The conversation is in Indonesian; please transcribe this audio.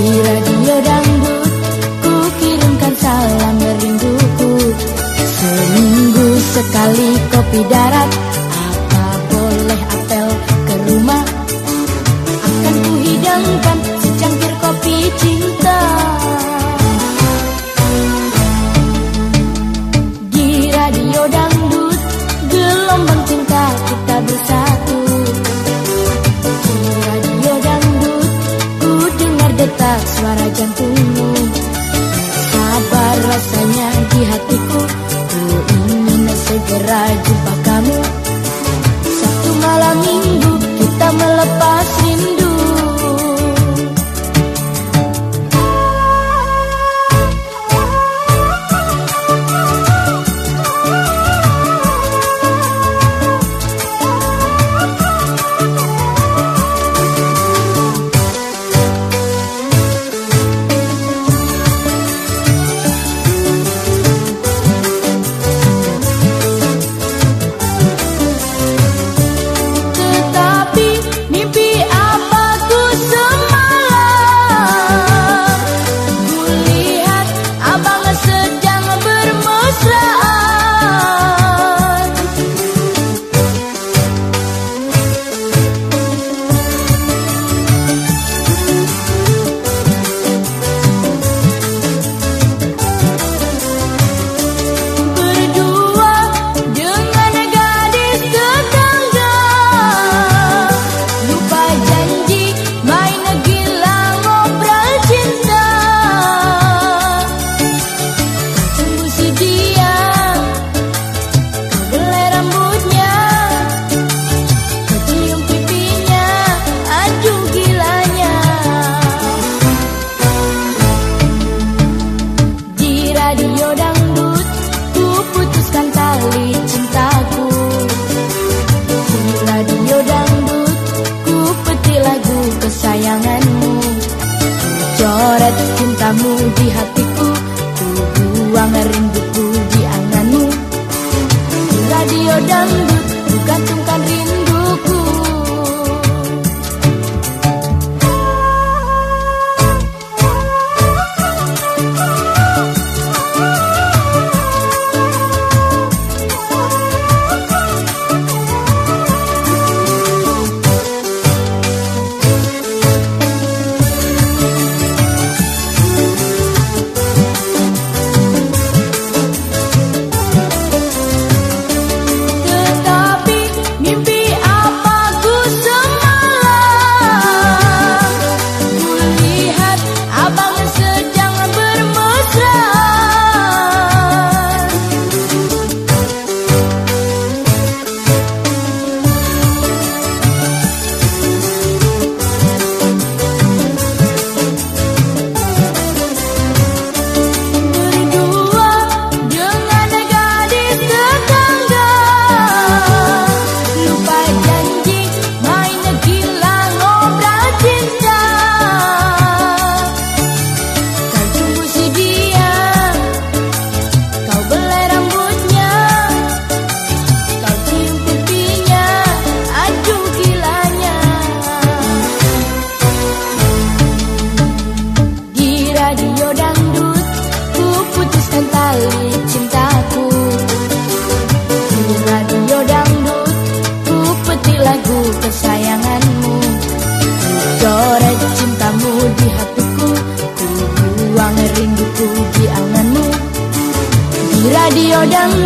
Di radio dangdut ku kirimkan salam rinduku Seminggu sekali kopi darat suara jantungmu. Sabar rasanya di hatiku cintamu di hatiku Ku buang rinduku di anganmu. Radio dangdut Ku gantungkan buang rinduku